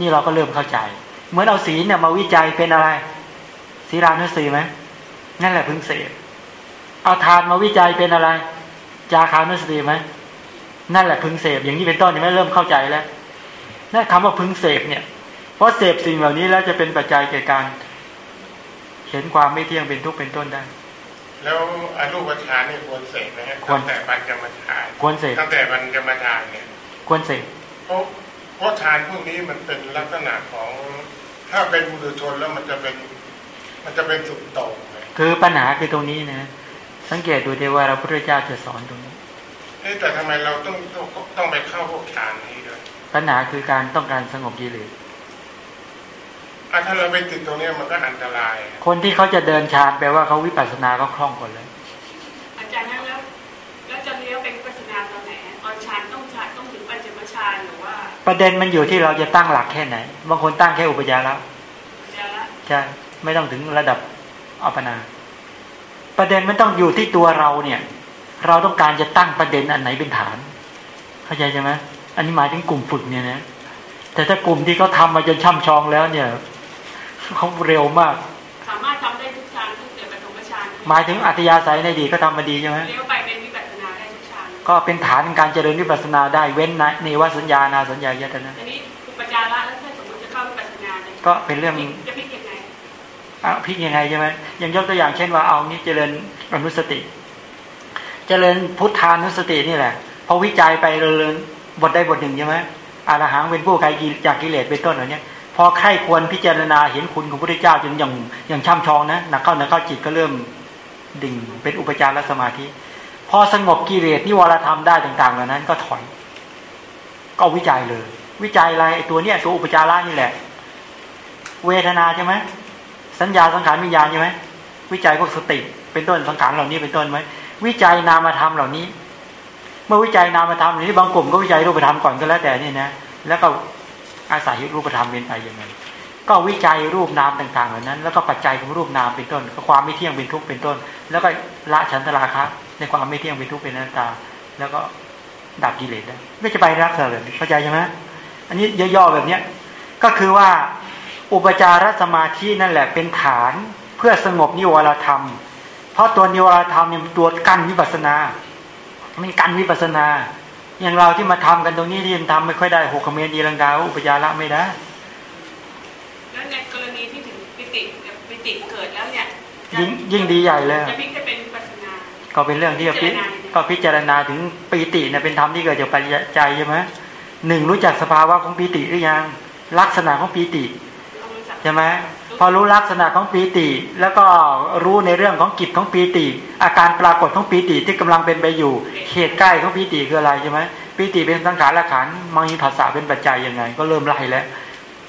นี่เราก็เริ่มเข้าใจ เหมือนเอาศีลเนี่ยมาวิจัยเป็นอะไร ศีลานุสีไหมนั่นแหละพึงเสพเอาทานมาวิจัยเป็นอะไร จาคานุสติไหมนั่นแหละพึงเสพอย่างนี้เป็นต้นนี่ไม่เริ่มเข้าใจแล้วนั่นคำว่าพึงเสพเนี่ย เพราะเสพสิ่งเหล่านี้แล้วจะเป็นปัจจัยแก่การเห็นความไม่เที่ยงเป็นทุกข์เป็นต้นได้ แล้วอรูปฌานนี่ควรเสกนะฮะควรตั้งแต่ปัญจมฌานควรเสพตั้งแต่ปัญจมฌานเนี่ย ควรเสพเพราะเพราะฌานพวกนี้มันเป็นลักษณะของ ถ้าเป็นบุรุษชนแล้วมันจะเป็น มันจะเป็นสุดโต่งเลยคือปัญหาคือตรงนี้นะ สังเกตดูเทว่าเราพุทธเจ้าจะสอนตรงนี้เอ๊ะแต่ทำไมเราต้องต้องต้องไปเข้าพวกฌานนี้ด้วยปัญหาคือการต้องการสงบกิเลสอะถ้าเราไปติดตรงเนี้ยมันก็อันตราย คนที่เขาจะเดินฌานแปลว่าเขาวิปัสสนาเขาคล่องก่อนเลยอาจารย์นั่นแล้วแล้วจะเลี้ยวเป็นปัสนาตอนไหนตอนฌานต้องฌานต้องถึงปัญจมฌานหรือว่า ประเด็นมันอยู่ที่เราจะตั้งหลักแค่ไหนบางคนตั้งแค่อุปจาระจะละใช่ ไม่ต้องถึงระดับอัปปนา ประเด็นมันต้องอยู่ที่ตัวเราเนี่ย เราต้องการจะตั้งประเด็นอันไหนเป็นฐาน เข้าใจใช่ไหมอันนี้หมายถึงกลุ่มฝึกเนี่ยนะแต่ถ้ากลุ่มที่เขาทำมาจนช่ำชองแล้วเนี่ยเขาเร็วมาก สามารถทำได้ทุกฌานตั้งแต่ปฐมฌานหมายถึงอัตยาศัยในอดีตก็ทำมาดีใช่ไหมเลี้ยวไปเป็นวิปัสสนาได้ทุกฌานก็เป็นฐานในการเจริญวิปัสสนาได้เว้นในเนวสัญญานาสัญญายตนะอันนี้อุปจาระแล้วถ้าสมมติจะเข้าวิปัสสนาเนี่ยก็เป็นเรื่องจะพลิกยังไง อะพลิกยังไงใช่ไหมย่างยกตัวอย่างเช่นว่าเอานี้เจริญอนุสติ เจริญพุทธานุสตินี่แหละพอวิจัยไปเริญบทใดบทหนึ่งใช่ไหมอารหังเป็นผู้ไกลจากกิเลสเป็นต้นเหล่านี้พอใครควรพิจารณาเห็นคุณของพระพุทธเจ้าจนอย่างอย่างช่ำชองนะหนักเข้าหนักเข้าจิตก็เริ่มดิ่งเป็นอุปจารสมาธิ พอสงบกิเลสนิวรธรรมได้ต่างๆเหล่านั้น ก็ถอย ก็วิจัยเลย วิจัยอะไรไอตัวเนี้ยตัวอุปจาระนี่แหละ เวทนาใช่ไหม สัญญาสังขารวิญญาณใช่ไหมวิจัยพวกสติ เป็นต้นสังขารเหล่านี้เป็นต้นไหมวิจัยนามธรรมเหล่านี้ เมื่อวิจัยนามธรรมหล่านี้บางกลุ่มก็วิจัยรูปธรรมก่อนก็แล้วแต่นี่นะแล้วก็อาศัยรูปธรรมเป็นไปย่างไงก็วิจัยรูปนามต่างๆเหล่านั้น แล้วก็ปัจจัยของรูปนามเป็นต้นก็ความไม่เที่ยงเป็นทุกข์เป็นต้น แล้วก็ละฉันทราคะในความไม่เที่ยงเป็นทุกข์เป็นนัตตา แล้วก็ดับกิเลสได้ไม่จะไปรักษาเลยเข้าใจใช่ไหมอันนี้ย่อๆแบบเนี้ยก็คือว่า อุปจารสมาธินั่นแหละเป็นฐานเพื่อสงบนิวรธรรม เพราะตัวนิวรธรรมเนี่ยมันตัวกั้นวิปัสนา มันกันวิปัสนา อย่างเราที่มาทำกันตรงนี้ที่ทำไม่ค่อยได้หกเมรดีลังกาอุปจาระไม่ได้แล้วในกรณีที่ถึงปิติกับปิติเกิดแล้วเนี่ยจะยิ่งยิ่งดีใหญ่เลยจะพลิกจะเป็นวิปัสสนาก็เป็นเรื่องที่พิก็พิจารณาถึงปีติเนี่ยเป็นธรรมที่เกิดจากปัจจัยใช่ไหมหนึ่งรู้จักสภาวะของปีติหรือยังลักษณะของปีติต้องรู้จัก ใช่ไหมพอรู้ลักษณะของปีติ แล้วก็รู้ในเรื่องของกิจของปีติ อาการปรากฏของปีติที่กำลังเป็นไปอยู่เขตใกล้ของปีติคืออะไรใช่ไหมปีติเป็นสังขารละขันมังมีภาษาเป็นปัจจัยยังไง ก็เริ่มไล่แล้ว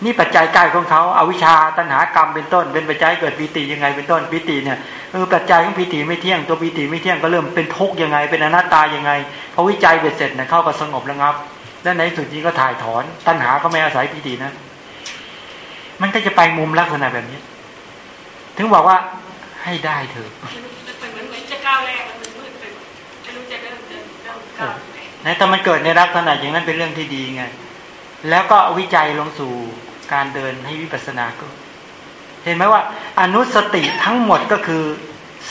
นี่ปัจจัยใกล้ของเขาอาวิชาตัณหากรรมเป็นต้น เป็นปัจจัยเกิดปีติยังไงเป็นต้นปีติเนี่ยเออปัจจัยของปีติไม่เที่ยงตัวปีติไม่เที่ยงก็เริ่มเป็นทุกข์ยังไง เป็นอนัตตายังไงพอวิจัยเบ็ดเสร็จเนี่ยเข้าก็สงบระงับและในสุดนี้ก็ถ่ายถอน ตัณหาก็ไม่อาศัยปีตินะ มันก็จะไปมุมลักษณะแบบนี้ ถึงบอกว่าให้ได้เถอะมันเป็นเหมือนเหมือนจะก้าวแรกแล้วมันมืดไปหมดไม่รู้จะเริ่มเดินเริ่มก้าวยังไงนะแต่มันเกิดในลักษณะอย่างนั้นเป็นเรื่องที่ดีไง แล้วก็วิจัยลงสู่การเดินให้วิปัสสนาก็ เห็นไหมว่า อนุสติทั้งหมดก็คือ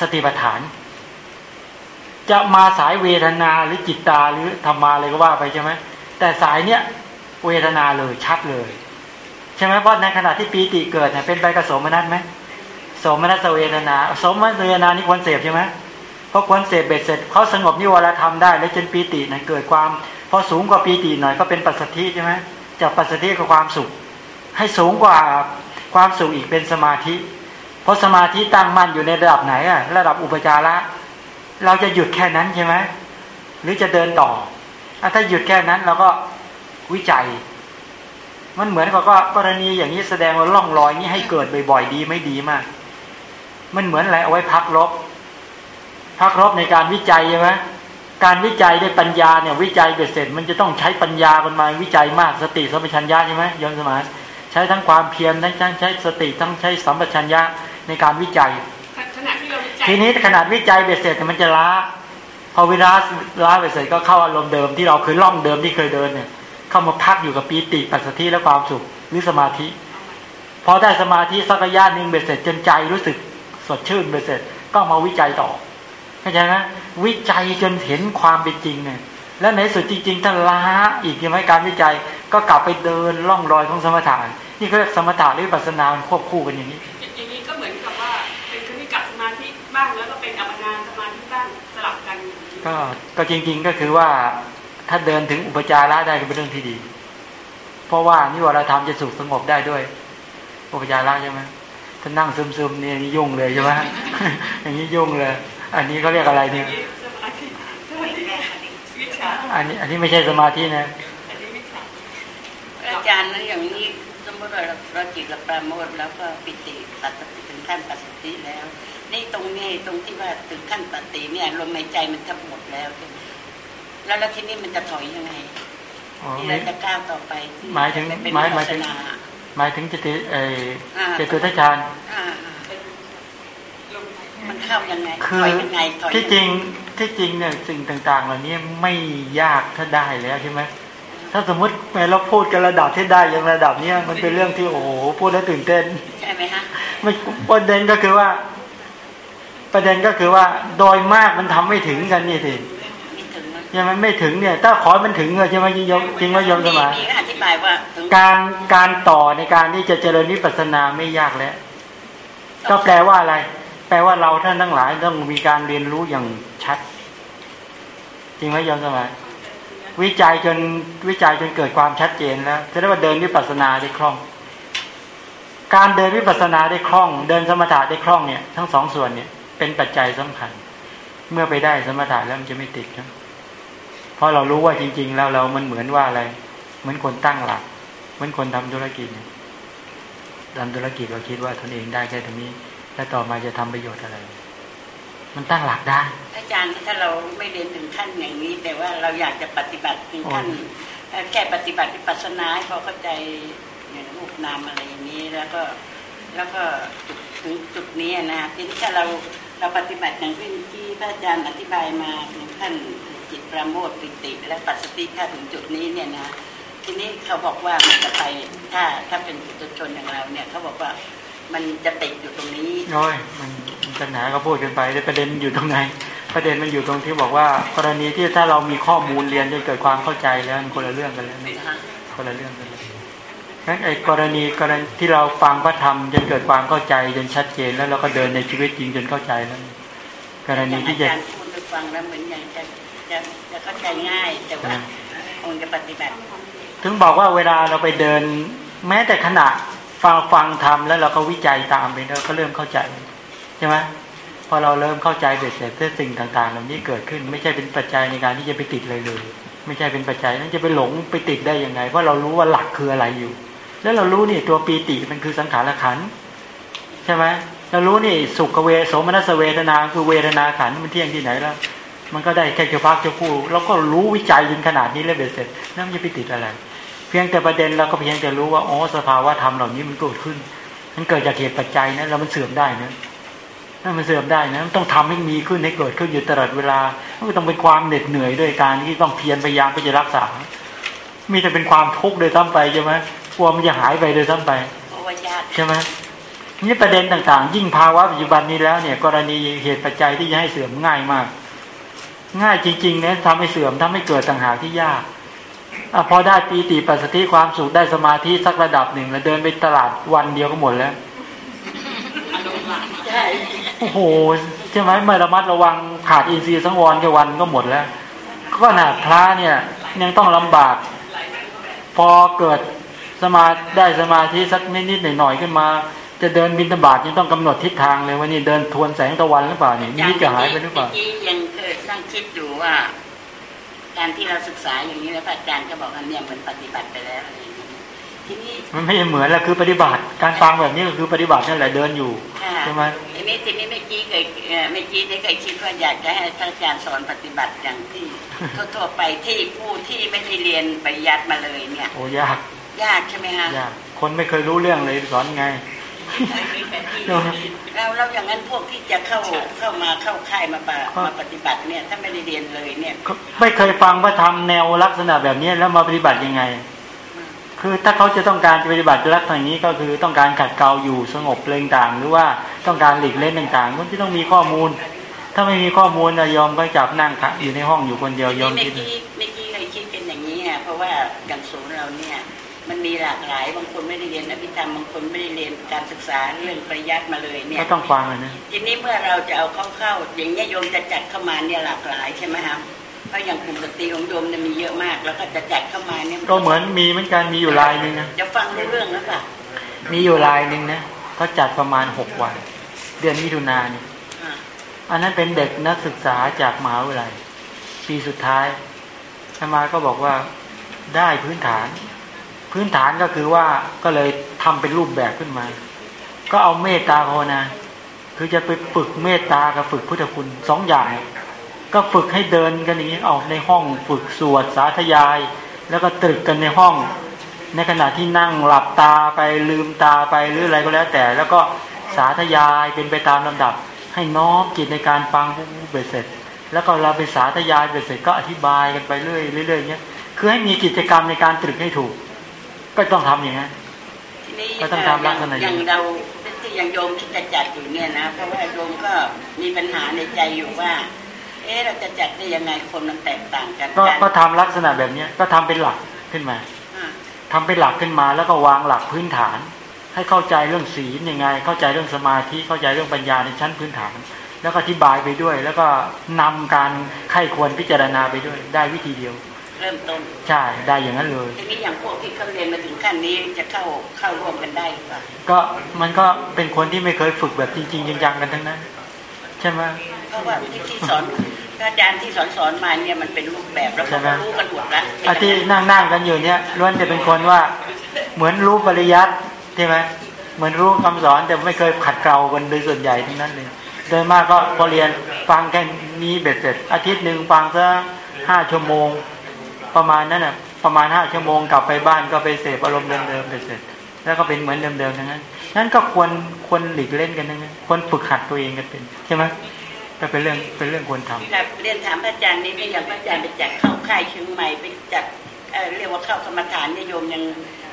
สติปัฏฐาน จะมาสายเวทนาหรือจิตตาหรือธรรมาอะไรก็ว่าไปใช่ไหมแต่สายเนี้ยเวทนาเลยชัดเลย ใช่ไหมเพราะในขณะที่ปีติเกิดเนี่ยเป็นไปกระสมนัตไหมสมนัสเวทนา สมนัสเวทนานี่ควรเสพใช่ไหมเพราะควรเสพเบ็ดเสร็จเขาสงบนิวรธรรมได้ แล้วจนปีติเนี่ยเกิดความ พอสูงกว่าปีติหน่อยก็เป็นปัสสธิใช่ไหมจากปัสสธิก็ความสุข ให้สูงกว่าความสุขอีกเป็นสมาธิ เพราะสมาธิตั้งมั่นอยู่ในระดับไหนอะระดับอุปจาระเราจะหยุดแค่นั้นใช่ไหมหรือจะเดินต่อถ้าหยุดแค่นั้นเราก็วิจัย มันเหมือนกับก็กรณีอย่างนี้แสดงว่าล่องรอยนี้ให้เกิดบ่อยๆดีไม่ดีมาก มันเหมือนอะไรเอาไว้พักรบพักรบในการวิจัยใช่ไหมการวิจัยด้วยปัญญาเนี่ยวิจัยเบ็ดเสร็จ มันจะต้องใช้ปัญญามันมาวิจัยมากสติสัมปชัญญะใช่ไหมยมสมานใช้ทั้งความเพียรทั้งใช้สติทั้งใช้สัมปชัญญะในการวิจัยขณะที่เราวิจัยทีนี้ขนาดวิจัยเบ็ดเสร็จมันจะล้าพอเวลาล้าเบ็ดเสร็จก็เข้าอารมณ์เดิมที่เราเคยล่องเดิมที่เคยเดินเนี่ย เข้ามาพักอยู่กับปีติปัสสติและความสุขหรือสมาธิพอได้สมาธิสักระยะหนึ่งเบ็ดเสร็จจนใจรู้สึกสดชื่นเบ็ดเสร็จก็มาวิจัยต่อเข้าใจไหมวิจัยจนเห็นความเป็นจริงเนี่ยแล้วในสุดจริงๆถ้าล้าอีกยังไม่การวิจัยก็กลับไปเดินล่องรอยของสมถะนี่เขาเรียกสมถะหรือวิปัสสนามันควบคู่กันอย่างนี้อย่างนี้ก็เหมือนกับว่าเป็นคณิกะสมาธิบ้างแล้วก็เป็นอัปปนาสมาธิบ้างสลับกันก็ก็จริง ๆก็คือว่า ถ้าเดินถึงอุปจาระได้ก็เป็นเรื่องที่ดี เพราะว่านิวรธรรมจะสุขสงบได้ด้วย อุปจาระใช่ไหมถ้านั่งซึมๆเนี่ยยุ่งเลยใช่ไหมอย่างนี้ยุ่งเลย อันนี้เขาเรียกอะไรเนี่ยสมาธิสมาธิวิชาอันนี้อันนี้ไม่ใช่สมาธินะอันนี้วิชาอาจารย์นั้นอย่างนี้สมมติว่าเราเราจิตเราประโมทแล้วก็ปิติปัสสติถึงขั้นปัสสติแล้ว นี่ตรงนี้ตรงที่ว่าถึงขั้นปัสสติเนี่ยลมในใจมันทับหมดแล้วใช่ไหม แล้วแล้วทีนี้มันจะถอยยังไงอ๋อที่ไม่เราจะก้าวต่อไปที่หมายถึงจะเป็นหมายหวิมายปัสถึสงนาหมายถึงจติเอออ่าเจตุทัชฌานอ่าเป็นลมมันเข้ายังไงคืถออยยังไงถอยที่จริงที่จริงเนี่ยสิ่งต่างๆ เหล่านี้ไม่ยากถ้าได้แล้วใช่ไหมถ้าสมมติแม้เราพูดกันระดับที่ได้อย่างระดับเนี้ยมันเป็นเรื่องที่โอ้โหพูดแล้วตื่นเต้นใช่ไหมฮะไม่ประเด็นก็คือว่า ประเด็นก็คือว่า โดยมากมันทำไม่ถึงกันนี่สิไม่ถึงนะ ยังมันไม่ถึงเนี่ย ถ้าขอให้มันถึงอะใช่ไหมยงจริงไหมโยมสมานมีอธิบายว่าถึงการการต่อในการที่จะเจริญวิปัสสนาไม่ยากแล้วก็แปลว่าอะไร แปลว่าเราท่านทั้งหลายต้องมีการเรียนรู้อย่างชัด จริงไหมโยมสมานวิจัยจนวิจัยจนเกิดความชัดเจนแล้วจะได้ว่าเดินวิปัสสนาได้คล่อง การเดินวิปัสสนาได้คล่อง เดินสมถะได้คล่องเนี่ย ทั้งสองส่วนเนี่ย เป็นปัจจัยสำคัญ เมื่อไปได้สมถะแล้วมันจะไม่ติดนะเพ ราะเรารู้ว่าจริง ๆ แล้วเรามันเหมือนว่าอะไร เหมือนคนตั้งหลัก เหมือนคนทำธุรกิจเนี่ยทำธุรกิจเราคิดว่าตนเองได้แค่ตรงนี้ แล้วต่อมาจะทำประโยชน์อะไร มันตั้งหลักได้ อาจารย์ถ้าเราไม่เรียนถึงขั้นอย่างนี้ แต่ว่าเราอยากจะปฏิบัติถึงขั้นเอ่อแค่ปฏิบัติวิปัสสนาให้พอเข้าใจอย่างรูปนามอะไรอย่างนี้แล้วก็แล้วก็จุดถึงจุดนี้นะทีนี้ถ้าเราเราปฏิบัติอย่างที่ที่พระอาจารย์อธิบายมาถึงขั้นจิต ประโมทปิติและปัสสติถ้าถึงจุดนี้เนี่ยนะทีนี้เขาบอกว่ามันจะไปถ้าถ้าเป็นปุถุชนอย่างเราเนี่ยเขาบอกว่ามันจะติดอยู่ตรงนี้โอ้ยมันมันปัญหาก็พูดกันไปแต่ประเด็นอยู่ตรงไหนประเด็นมันอยู่ตรงที่บอกว่า กรณีที่ถ้าเรามีข้อมูลเรียนจนเกิดความเข้าใจแล้วมันคนละเรื่องกันแล้วนะนะคะคนละเรื่องกันเลยงั้นไอ้กรณีกรณีที่เราฟังพระธรรมจนเกิดความเข้าใจจนชัดเจนแล้วเราก็เดินในชีวิตจริงจนเข้าใจแล้ว กรณีที่อาจะจารย์พูดไปฟังแล้วเหมือนอย่างจะ จะจะเข้าใจง่าย แต่ว่าคงจะปฏิบัติ ถึงบอกว่าเวลาเราไปเดิน แม้แต่ขณะฟังฟังธรรมแล้วเราก็วิจัยตามไปแล้วก็เริ่มเข้าใจใช่ไหมพอเราเริ่มเข้าใจเบ็ดเสร็จสิ่งต่างๆเหล่านี้เกิดขึ้น ไม่ใช่เป็นปัจจัยในการที่จะไปติดเลยเลย ไม่ใช่เป็นปัจจัยนั้นจะไปหลงไปติดได้ยังไง เพราะเรารู้ว่าหลักคืออะไรอยู่ แล้วเรารู้นี่ตัวปีติมันคือสังขารขันใช่ไหมเรารู้นี่สุขเวโสมนัสเวทนาคือเวทนาขันมันเที่ยงที่ไหนแล้ว มันก็ได้แค่เจ้าพักเจ้าคู่แล้วก็รู้วิจัยจนขนาดนี้แล้วเบ็ดเสร็จแล้วมันจะไปติดอะไร เพียงแต่ประเด็นเราก็เพียงแต่รู้ว่าอ๋อสภาวะธรรมเหล่านี้มันเกิดขึ้น มันเกิดจากเหตุปัจจัยนะแล้วมันเสื่อมได้นะถ้ามันเสื่อมได้นะมันต้องทำให้มีขึ้นให้เกิดขึ้นอยู่ตลอดเวลามันก็ต้องเป็นความเหน็ดเหนื่อยด้วยการที่ต้องเพียรพยายามไปจะรักษา มีแต่เป็นความทุกข์โดยซ้ำไปใช่ไหมกลัวมันจะหายไปโดยซ้ำไปเพราะว่าญาติใช่ไหมนี่ประเด็นต่างๆ ยิ่งภาวะปัจจุบันนี้แล้วเนี่ย กรณีเหตุปัจจัยที่จะให้เสื่อมง่ายมาก ง่ายจริงๆเนี่ยทำให้เสื่อมทำให้เกิดต่างหากที่ยากอพอได้ปีติปัสสติความสุขได้สมาธิสักระดับหนึ่ง แล้วเดินไปตลาดวันเดียวก็หมดแล้วโอ้โหใช่ไหมไม่ระมัดระวังขาดอินทรีย์สังวรแค่วันก็หมดแล้ว ก็ขนาดพระเนี่ยยังต้องลำบาก พอเกิดสมาได้สมาธิสักนิดๆหน่อยๆขึ้นมา จะเดินบินตบาทยังต้องกำหนดทิศทางเลยว่านี่เดินทวนแสงตะวันหรือเปล่านี่นี่จะหายไปหรือเปล่าเมื่อกี้ยังเคยนั่งคิดอยู่ว่า การที่เราศึกษาอย่างนี้แล้วพระอาจารย์ก็บอกว่าเนี่ยเหมือนปฏิบัติไปแล้วอะไรอย่างนี้ทีนี้มันไม่ใช่เหมือนแล้วคือปฏิบัติ การฟังแบบนี้ก็คือปฏิบัตินั่นแหละเดินอยู่ค่ะใช่ไหมทีนี้ทีนี้เมื่อกี้เคยเอ่อเมื่อกี้ได้เคยคิดว่าอยากจะให้ท่านอาจารย์สอนปฏิบัติอย่างที่ทั่วๆไปที่ผู้ที่ไม่ได้เรียนปริยัติมาเลยเนี่ย โอ้ยากยากใช่ไหมฮะยากคนไม่เคยรู้เรื่องเลยสอนไง แล้วแล้วอย่างนั้นพวกที่จะเข้าเข้ามาเข้าค่ายมาปะมาปฏิบัติเนี่ย ถ้าไม่ได้เรียนเลยเนี่ยไม่เคยฟังว่าทำแนวลักษณะแบบนี้แล้วมาปฏิบัติยังไง คือถ้าเขาจะต้องการจะปฏิบัติลักษณะนี้ก็คือต้องการขัดเกลาอยู่สงบเรื่องต่างหรือว่าต้องการหลีกเล่นต่างๆคนที่ต้องมีข้อมูล ถ้าไม่มีข้อมูลนะยอมก็จับนั่งขัอยู่ในห้องอยู่คนเดียวยอมเมื่อคิดกี้เมื่อกี้เคยคิดเป็นอย่างนี้อะเพราะว่าอย่างศูนย์เราเนี่ย มันมีหลากหลายบางคนไม่ได้เรียนอภิธรรมบางคนไม่ได้เรียนการศึกษาเรื่องปริยัติมาเลยเนี่ยก็ต้องฟังอะนะทีนี้เมื่อเราจะเอาเข้าเข้าอย่างนี้ยโยมจะจัดเข้ามาเนี่ยหลากหลายใช่ไหมครับเพราะอย่างกลุ่มสตรีของโยมเนี่ยมีเยอะมาก แล้วก็จะจัดเข้ามาเนี่ยก็เหมือนมีเหมือนกันมีอยู่ลายหนึ่งนะจะฟังรู้เรื่องแล้วป่ะมีอยู่ลายหนึ่งนะเขาจัดประมาณหกวัน เดือนมิถุนายนเนี่ยอ่าอันนั้นเป็นเด็กนักศึกษาจากมหาวิทยาลัยปีสุดท้ายอามาก็บอกว่าได้พื้นฐาน พื้นฐานก็คือว่าก็เลยทำเป็นรูปแบบขึ้นมา ก็เอาเมตตาภาวนา คือจะไปฝึกเมตตากับฝึกพุทธคุณสองอย่าง ก็ฝึกให้เดินกันอย่างนี้ออกในห้องฝึกสวดสาธยาย แล้วก็ตรึกกันในห้อง ในขณะที่นั่งหลับตาไปลืมตาไปหรืออะไรก็แล้วแต่ แล้วก็สาธยายเป็นไปตามลำดับ ให้น้อมจิตในการฟังผู้เบ็ดเสร็จ แล้วก็เราไปสาธยายเบ็ดเสร็จก็อธิบายกันไปเรื่อยๆเรื่อยเงี้ยคือให้มีกิจกรรมในการตรึกให้ถูก ก็ต้องทำอย่างนั้นทีนี้ก็ต้องทำลักษณะอย่างอย่างเราที่อย่างโยมที่จะจัดอยู่เนี่ยนะเพราะว่าโยมก็มีปัญหาในใจอยู่ว่า เอ๊ะเราจะจัดได้ยังไงคนมันแตกต่างกันก็กันก็ทำลักษณะแบบเนี้ยก็ทำเป็นหลักขึ้นมาอ่าทำเป็นหลักขึ้นมาแล้วก็วางหลักพื้นฐาน ให้เข้าใจเรื่องศีลยังไง เข้าใจเรื่องสมาธิเข้าใจเรื่องปัญญาในชั้นพื้นฐาน แล้วก็อธิบายไปด้วย แล้วก็นำการไข้ควรพิจารณาไปด้วยได้วิธีเดียว เริ่มต้นใช่ได้อย่างนั้นเลยทีนี้อย่างพวกที่เขาเรียนมาถึงขั้นนี้จะเข้าเข้าร่วมกันได้หรือเปล่าก็มันก็เป็นคนที่ไม่เคยฝึกแบบจริง ๆ จังๆกันทั้งนั้นใช่ไหมเพราะว่าที่ที่สอนอาจารย์ที่สอนสอนมาเนี่ยมันเป็นรูปแบบแล้วใช่เขาไหมก็รู้กันหมดแล้วอาที่นั่งนั่งๆกันอยู่เนี่ยล้วนจะเป็นคนว่าเหมือนรู้ปริยัติใช่ไหมเหมือนรู้คำสอนแต่ไม่เคยขัดเกลากันโดยส่วนใหญ่ทั้งนั้นเลยโดยมากก็พอเรียนฟังแค่นี้เบ็ดเสร็จ อาทิตย์หนึ่งฟังสักห้าชั่วโมง ประมาณนั้นน่ะประมาณห้าชั่วโมงกลับไปบ้านก็ไปเสพอารมณ์เดิมๆเบ็ดเสร็จแล้วก็เป็นเหมือนเดิมๆทั้งนั้น นั้นก็ควรควรหลีกเล่นกันทั้งนั้นควรฝึกหัดตัวเองกันเป็นใช่ไหมก็เป็นเรื่องเป็นเรื่องควรทำที่เราเรียนถามพระอาจารย์นี่ก็อย่างพระอาจารย์ไปจัดเข้าค่ายเชียงใหม่ไปจัดเอ่อเรียกว่าเข้ากรรมฐานเนี่ยโยมยัง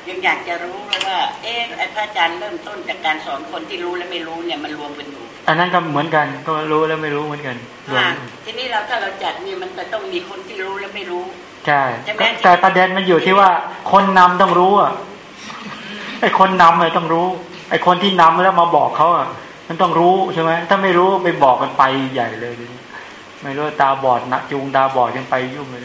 ยังอยากจะรู้ว่า เอ๊ะไอ้พระอาจารย์เริ่มต้นจากการสอนคนที่รู้และไม่รู้เนี่ยมันรวมกันอยู่อันนั้นก็เหมือนกันก็รู้แล้วไม่รู้เหมือนกันรวมค่ะทีนี้เราถ้าเราจัดนี่มันจะต้องมีคนที่รู้และไม่รู้ ใช่ใช่ไหมแต่ประเด็นมันอยู่ที่ว่า คนนำต้องรู้อะไอ้คนนำเลยต้องรู้ ไอ้คนที่นำแล้วมาบอกเขาอะมันต้องรู้ใช่ไหมถ้าไม่รู้ไปบอกกันไปใหญ่เลยทีนี้ไม่รู้ตาบอดนะจูงตาบอดกันไปยุ่งเลย